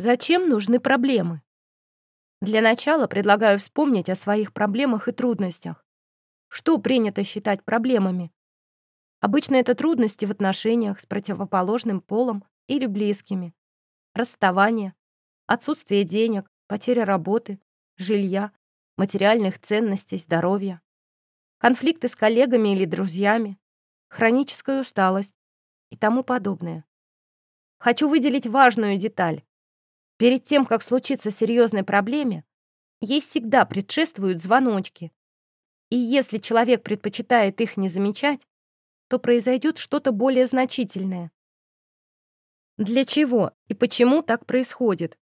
Зачем нужны проблемы? Для начала предлагаю вспомнить о своих проблемах и трудностях. Что принято считать проблемами? Обычно это трудности в отношениях с противоположным полом или близкими, расставание, отсутствие денег, потеря работы, жилья, материальных ценностей, здоровья, конфликты с коллегами или друзьями, хроническая усталость и тому подобное. Хочу выделить важную деталь. Перед тем, как случиться серьезной проблеме, ей всегда предшествуют звоночки. И если человек предпочитает их не замечать, то произойдет что-то более значительное. Для чего и почему так происходит?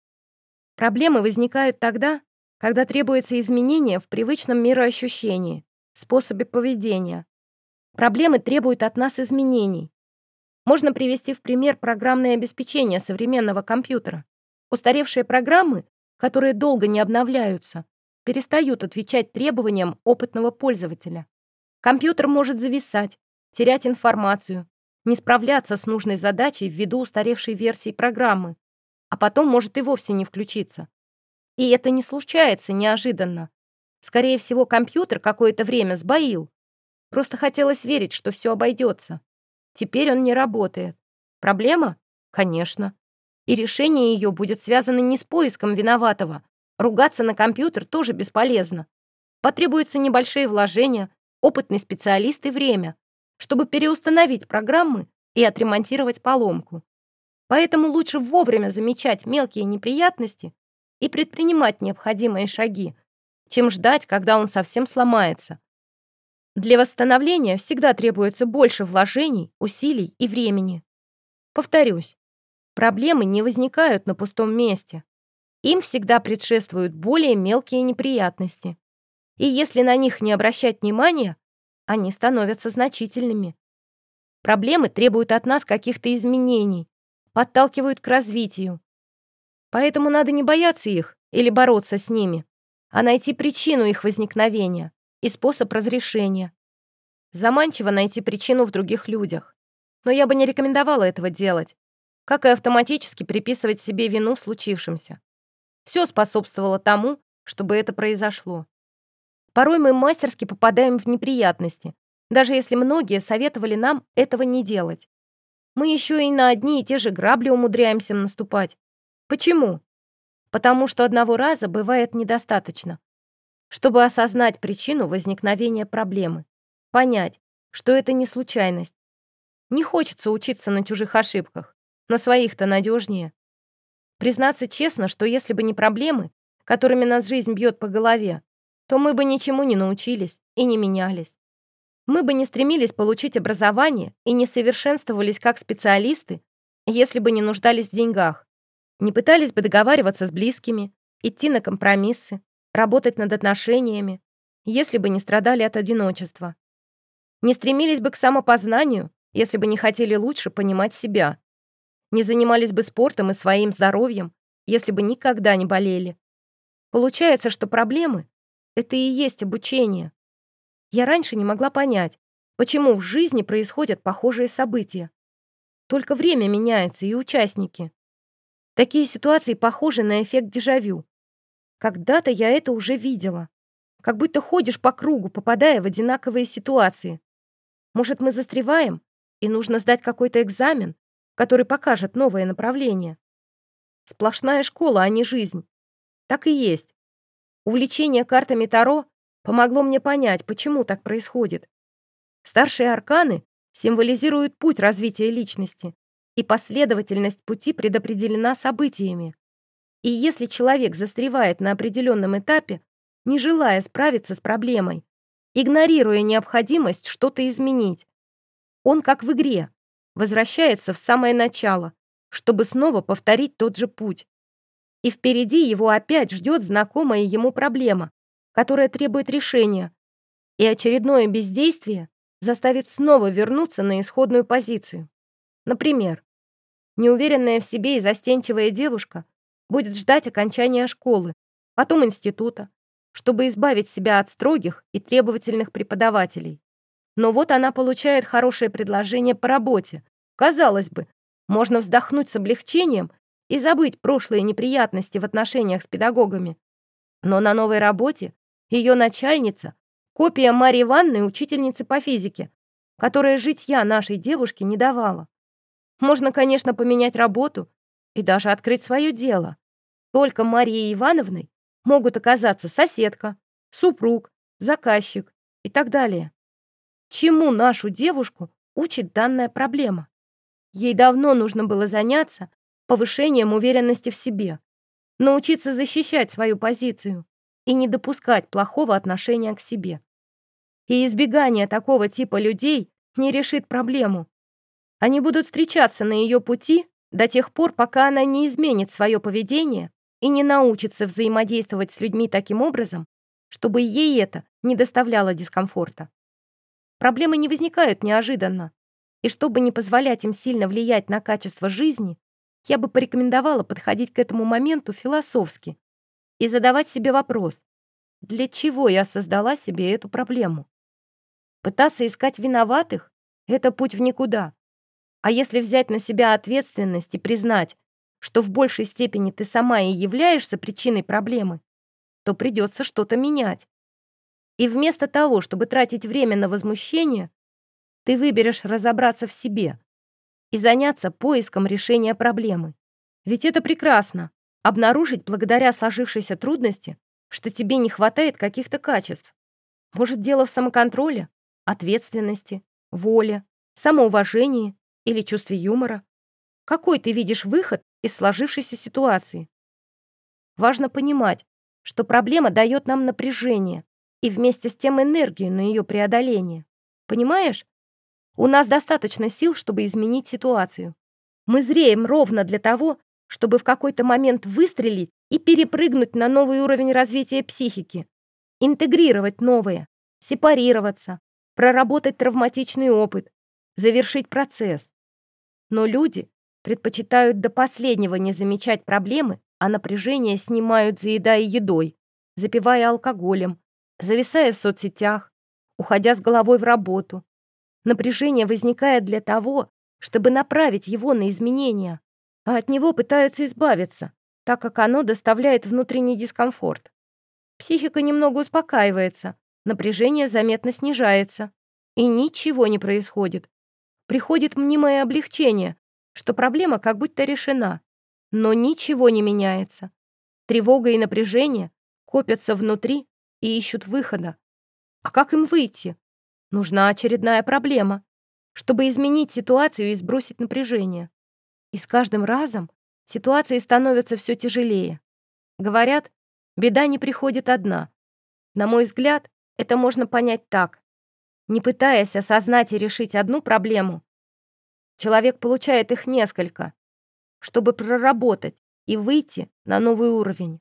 Проблемы возникают тогда, когда требуется изменение в привычном мироощущении, способе поведения. Проблемы требуют от нас изменений. Можно привести в пример программное обеспечение современного компьютера. Устаревшие программы, которые долго не обновляются, перестают отвечать требованиям опытного пользователя. Компьютер может зависать, терять информацию, не справляться с нужной задачей ввиду устаревшей версии программы, а потом может и вовсе не включиться. И это не случается неожиданно. Скорее всего, компьютер какое-то время сбоил. Просто хотелось верить, что все обойдется. Теперь он не работает. Проблема? Конечно и решение ее будет связано не с поиском виноватого. Ругаться на компьютер тоже бесполезно. Потребуются небольшие вложения, опытный специалист и время, чтобы переустановить программы и отремонтировать поломку. Поэтому лучше вовремя замечать мелкие неприятности и предпринимать необходимые шаги, чем ждать, когда он совсем сломается. Для восстановления всегда требуется больше вложений, усилий и времени. Повторюсь, Проблемы не возникают на пустом месте. Им всегда предшествуют более мелкие неприятности. И если на них не обращать внимания, они становятся значительными. Проблемы требуют от нас каких-то изменений, подталкивают к развитию. Поэтому надо не бояться их или бороться с ними, а найти причину их возникновения и способ разрешения. Заманчиво найти причину в других людях. Но я бы не рекомендовала этого делать, как и автоматически приписывать себе вину в случившемся. Все способствовало тому, чтобы это произошло. Порой мы мастерски попадаем в неприятности, даже если многие советовали нам этого не делать. Мы еще и на одни и те же грабли умудряемся наступать. Почему? Потому что одного раза бывает недостаточно. Чтобы осознать причину возникновения проблемы, понять, что это не случайность. Не хочется учиться на чужих ошибках. На своих-то надежнее. Признаться честно, что если бы не проблемы, которыми нас жизнь бьет по голове, то мы бы ничему не научились и не менялись. Мы бы не стремились получить образование и не совершенствовались как специалисты, если бы не нуждались в деньгах. Не пытались бы договариваться с близкими, идти на компромиссы, работать над отношениями, если бы не страдали от одиночества. Не стремились бы к самопознанию, если бы не хотели лучше понимать себя не занимались бы спортом и своим здоровьем, если бы никогда не болели. Получается, что проблемы — это и есть обучение. Я раньше не могла понять, почему в жизни происходят похожие события. Только время меняется и участники. Такие ситуации похожи на эффект дежавю. Когда-то я это уже видела. Как будто ходишь по кругу, попадая в одинаковые ситуации. Может, мы застреваем, и нужно сдать какой-то экзамен, который покажет новое направление. Сплошная школа, а не жизнь. Так и есть. Увлечение картами Таро помогло мне понять, почему так происходит. Старшие арканы символизируют путь развития личности, и последовательность пути предопределена событиями. И если человек застревает на определенном этапе, не желая справиться с проблемой, игнорируя необходимость что-то изменить, он как в игре, возвращается в самое начало, чтобы снова повторить тот же путь. И впереди его опять ждет знакомая ему проблема, которая требует решения. И очередное бездействие заставит снова вернуться на исходную позицию. Например, неуверенная в себе и застенчивая девушка будет ждать окончания школы, потом института, чтобы избавить себя от строгих и требовательных преподавателей. Но вот она получает хорошее предложение по работе. Казалось бы, можно вздохнуть с облегчением и забыть прошлые неприятности в отношениях с педагогами. Но на новой работе ее начальница — копия Марьи Ивановны, учительницы по физике, которая житья нашей девушке не давала. Можно, конечно, поменять работу и даже открыть свое дело. Только Марьей Ивановной могут оказаться соседка, супруг, заказчик и так далее. Чему нашу девушку учит данная проблема? Ей давно нужно было заняться повышением уверенности в себе, научиться защищать свою позицию и не допускать плохого отношения к себе. И избегание такого типа людей не решит проблему. Они будут встречаться на ее пути до тех пор, пока она не изменит свое поведение и не научится взаимодействовать с людьми таким образом, чтобы ей это не доставляло дискомфорта. Проблемы не возникают неожиданно, и чтобы не позволять им сильно влиять на качество жизни, я бы порекомендовала подходить к этому моменту философски и задавать себе вопрос, для чего я создала себе эту проблему? Пытаться искать виноватых — это путь в никуда. А если взять на себя ответственность и признать, что в большей степени ты сама и являешься причиной проблемы, то придется что-то менять. И вместо того, чтобы тратить время на возмущение, ты выберешь разобраться в себе и заняться поиском решения проблемы. Ведь это прекрасно — обнаружить благодаря сложившейся трудности, что тебе не хватает каких-то качеств. Может, дело в самоконтроле, ответственности, воле, самоуважении или чувстве юмора? Какой ты видишь выход из сложившейся ситуации? Важно понимать, что проблема дает нам напряжение и вместе с тем энергию на ее преодоление. Понимаешь? У нас достаточно сил, чтобы изменить ситуацию. Мы зреем ровно для того, чтобы в какой-то момент выстрелить и перепрыгнуть на новый уровень развития психики, интегрировать новое, сепарироваться, проработать травматичный опыт, завершить процесс. Но люди предпочитают до последнего не замечать проблемы, а напряжение снимают, заедая едой, запивая алкоголем, зависая в соцсетях, уходя с головой в работу, Напряжение возникает для того, чтобы направить его на изменения, а от него пытаются избавиться, так как оно доставляет внутренний дискомфорт. Психика немного успокаивается, напряжение заметно снижается, и ничего не происходит. Приходит мнимое облегчение, что проблема как будто решена, но ничего не меняется. Тревога и напряжение копятся внутри и ищут выхода. А как им выйти? Нужна очередная проблема, чтобы изменить ситуацию и сбросить напряжение. И с каждым разом ситуации становятся все тяжелее. Говорят, беда не приходит одна. На мой взгляд, это можно понять так. Не пытаясь осознать и решить одну проблему, человек получает их несколько, чтобы проработать и выйти на новый уровень.